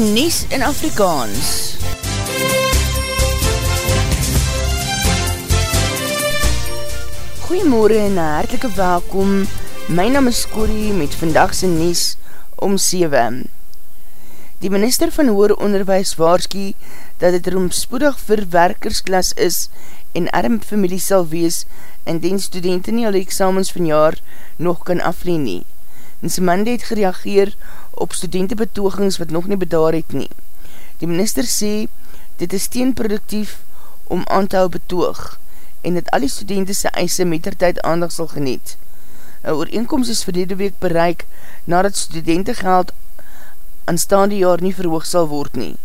die Nies in Afrikaans. Goeiemorgen en hartelike welkom. My naam is Corrie met vandagse Nies om 7. Die minister van Hoore Onderwijs waarskie dat het roemspoedig vir werkersklas is en arm familie sal wees indien studenten nie al die examens van jaar nog kan afleen nie. Nsemande het gereageer op studentenbetogings wat nog nie bedaar het nie. Die minister sê, dit is teenproduktief om aan te hou betoog en dat al die studenten sy eise metertijd aandag sal geniet. Een ooreenkomst is verlede week bereik nadat studentengeld aanstaande jaar nie verhoog sal word nie.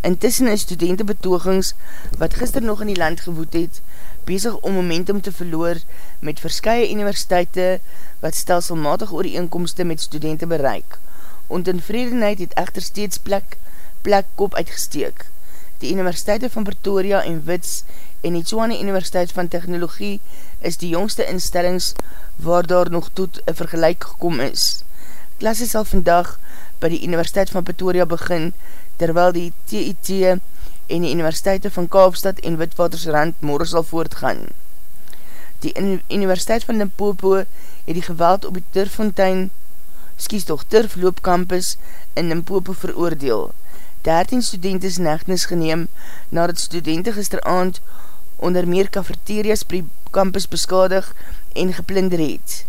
Intussen is studentenbetogings wat gister nog in die land gewoed het, bezig om momentum te verloor met verskye universiteite wat stelselmatig ooreenkomste met studenten bereik. Ontevredenheid het echter steeds plek, plek kop uitgesteek. Die Universiteite van Pretoria en Wits en die Tsoane Universiteit van Technologie is die jongste instellings waar daar nog toet een vergelijk gekom is. Klasse sal vandag by die Universiteit van Pretoria begin, terwyl die TIT en die Universiteite van Kaapstad en Witwatersrand morgen sal voortgaan. Die Universiteit van Limpopo het die geweld op die Turffontein, skies toch Turfloopcampus in Limpopo veroordeel. 13 studenten is negnis geneem nadat studenten gisteravond onder meer cafeterias per campus beskadig en geplinder het.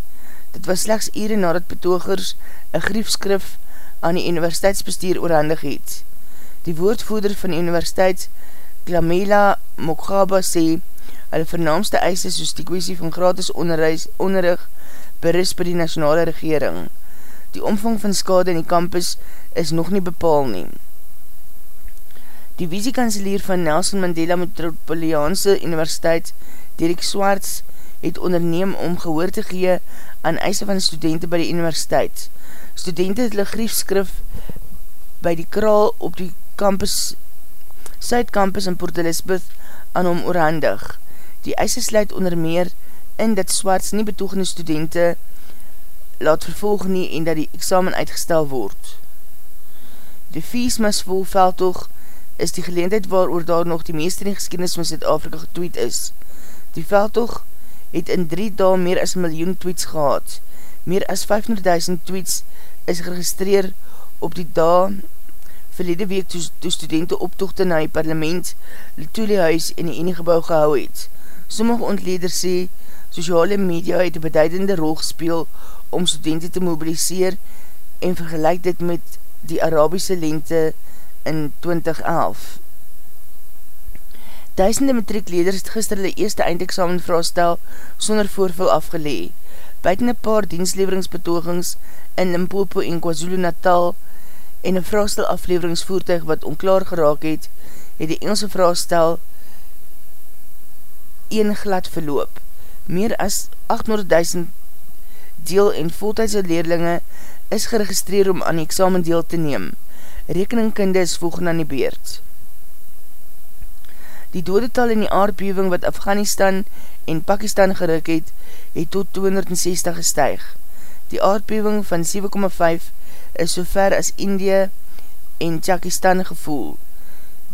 Dit was slechts ure nadat betogers een griefskrif aan die universiteitsbestuur oorhandig het. Die woordvoerder van die universiteit, Klamela Mokgaba, sê, hulle vernaamste eise soos die kwestie van gratis onderreis, onderrig beris by die nationale regering. Die omvang van skade in die campus is nog nie bepaal nie. Die visiekanselier van Nelson Mandela Metropoliaanse Universiteit, Dirk Swartz, het onderneem om gehoor te gee aan eise van studenten by die universiteit. Studenten het hulle griefskrif by die kraal op die campus, Suidcampus in Port Elizabeth aan hom oorhandig. Die eise sluit onder meer in dat Swarts nie betoegende studenten laat vervolg nie en dat die examen uitgestel word. Die Fiesmas vol veldtoog is die geleendheid waar oor daar nog die meester in geschiedenis van Zuid-Afrika getweet is. Die veldtoog het in drie dae meer as miljoen tweets gehad. Meer as 500.000 tweets is geregistreer op die dae verlede week toe, toe studenten optochte na die parlement, Letoeliehuis en die enige gebouw gehou het. Sommige ontleders sê, sociale media het een beduidende rol gespeel om studenten te mobiliseer en vergelijk dit met die Arabische lente in 2011. Duisende matriekleders het gister hulle eerste eindexamen vraastel sonder voorvul afgelee. Buiten een paar dienstleveringsbetogings in Limpopo en KwaZulu Natal en een vraastel afleveringsvoertuig wat onklaar geraak het, het die Engelse vraastel een glad verloop. Meer as 800.000 deel en voltijdse leerlinge is geregistreer om aan die examen deel te neem. Rekeningkunde is volgend aan die beurt. Die dodetal in die aardbewing wat Afghanistan en Pakistan geruk het, het tot 260 gestuig. Die aardbewing van 7,5 is so ver as Indië en Tjakistan gevoel.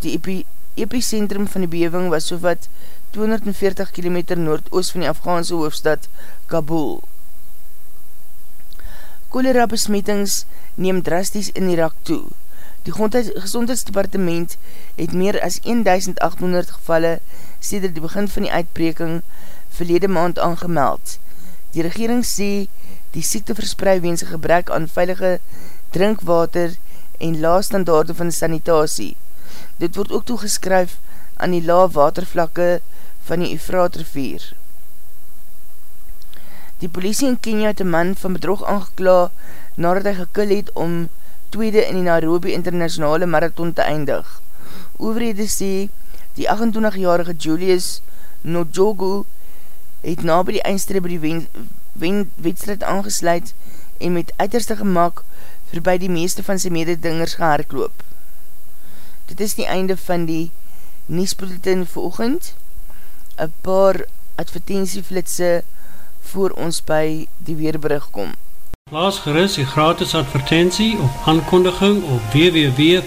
Die epi epicentrum van die bewing was so wat 240 km noordoost van die Afghaanse hoofdstad Kabul. Cholera besmettings neem drasties in Irak toe. Die gezondheidsdepartement het meer as 1800 gevalle sêder die begin van die uitbreking verlede maand aangemeld. Die regering sê die siekte verspreid wens gebrek aan veilige drinkwater en laastandaarde van sanitasie. Dit word ook toegeskryf aan die laag watervlakke van die Efraat rivier. Die politie in Kenia het een man van bedrog aangekla nadat hy gekul het om tweede in die Nairobi internationale marathon te eindig. Overhede sê, die 28-jarige Julius Nojogo het na by die eindstreep by die wedstrijd aangesluit en met uiterste gemak voorbij die meeste van sy mededingers gehaarkloop. Dit is die einde van die Niesbulletin veroogend, een paar advertentieflitse voor ons by die weerbrug kom. Plaas gerust die gratis advertentie of aankondiging op www.v.co.za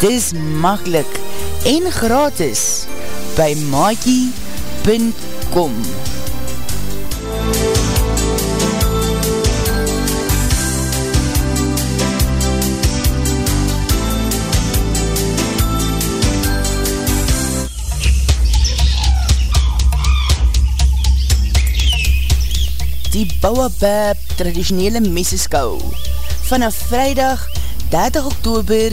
Dis makkelijk en gratis by maakie.com die Bouwabab traditionele meseskou. Vanaf vrijdag 30 oktober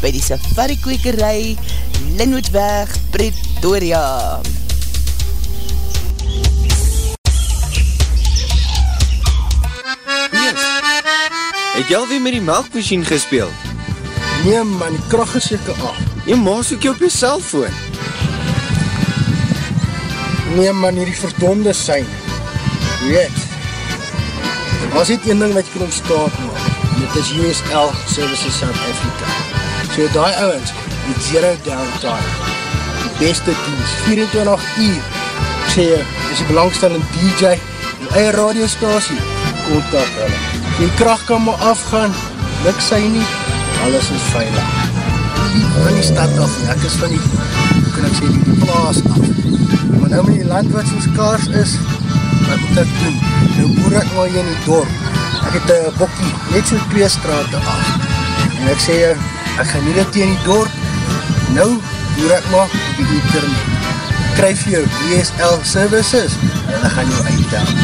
by die safari kwekerij Linwoodweg, Pretoria. Yes. Het jy alweer met die melkmachine gespeeld? Nee man, die kracht is jyke af. Jy maas ook jy op jy cellfoon. Nee man, hier die verdonde sein. Weet, Was dit een ding wat jy kan ontstaat maak, dit is USL Services South Africa. So die ouwens, die zero downtime, die beste dienst, 24 uur, ek sê jy, is die belangstellende DJ, die eie radiostasie, kontak hulle. Die kracht kan maar afgaan, luk sy nie, alles is veilig. Die van die stad af, ek is van die, hoe kan ek sê, die plaas af. Maar nou met die land wat soos kaars is, wat moet ek doen? Nou boer ek maar hier in die dorp. Ek het een bokkie, net so twee straat af. En ek sê, ek gaan nie dit in die dorp. Nou boer ek maar op die internet. Kryf jou DSL services en ek gaan jou uitdaan.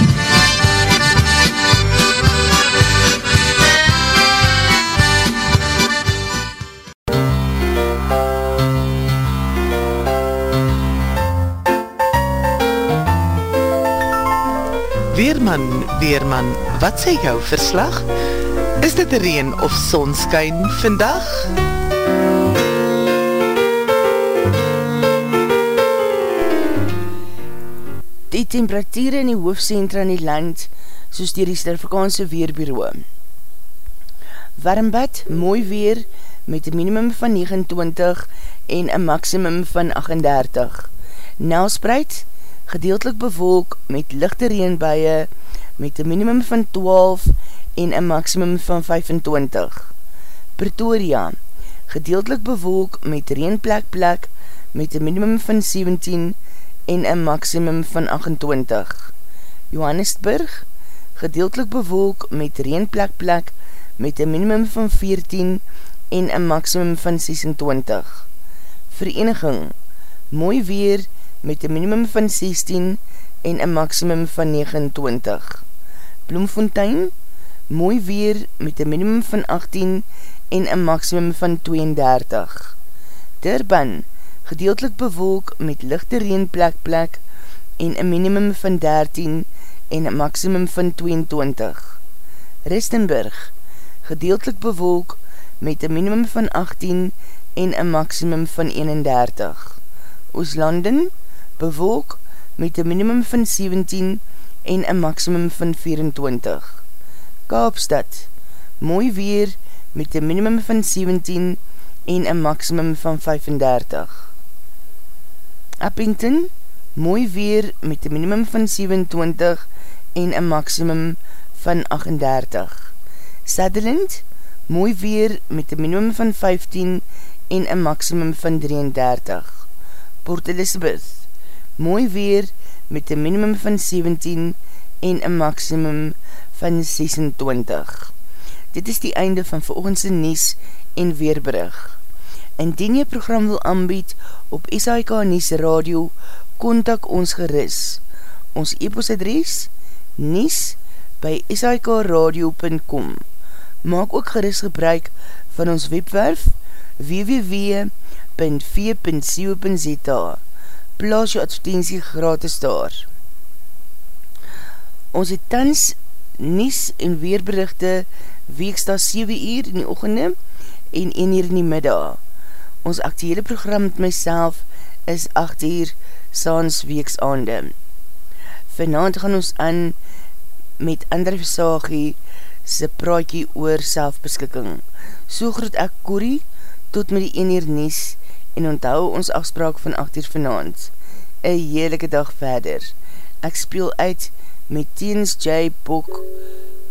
Weerman, Weerman, wat sê jou verslag? Is dit reen of sonskyn vandag? Die temperatuur in die hoofdcentra in die land, soos dier die Sterfrikaanse Weerbureau. Warmbad, mooi weer, met een minimum van 29 en een maximum van 38. Nelspreid, gedeeltelik bewolk met lichte reenbuie met een minimum van 12 en een maximum van 25. Pretoria, gedeeltelik bewolk met reenplek plek met een minimum van 17 en een maximum van 28. Johannesburg, gedeeltelik bewolk met reenplek plek met een minimum van 14 en een maximum van 26. Vereniging, mooi weer met een minimum van 16 en een maximum van 29. Bloemfontein, mooi weer met een minimum van 18 en een maximum van 32. Durban, gedeeltelik bewolk met lichte reenplek plek en een minimum van 13 en een maximum van 22. Ristenburg, gedeeltelik bewolk met een minimum van 18 en een maximum van 31. Ooslanden, bewolk met een minimum van 17 en een maximum van 24. Kaapstad, mooi weer met een minimum van 17 en een maximum van 35. Appington, mooi weer met een minimum van 27 en een maximum van 38. Sutherland, mooi weer met een minimum van 15 en een maximum van 33. Port Elizabeth, mooi weer met een minimum van 17 en een maximum van 26. Dit is die einde van volgendse Nies en Weerbrug. Indien jy program wil aanbied op SAIK Nies Radio, kontak ons geris. Ons e-postadres nies by sikradio.com Maak ook geris gebruik van ons webwerf www.v.co.za Plaas jou advertentie gratis daar. Ons het tans nies en weerberichte weeksta 7 uur in die ochende en 1 uur in die middag. Ons actuele program met myself is 8 uur saans weeks aande. Vanavond gaan ons aan met André Versagie sy praatjie oor selfbeskikking. So groet ek Corrie tot met die 1 uur nies en onthou ons afspraak van 8 uur vanavond. Een heerlijke dag verder. Ek speel uit met Teens J. Bok,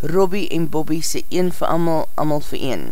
Robbie en Bobby sy een vir amal, amal vir een.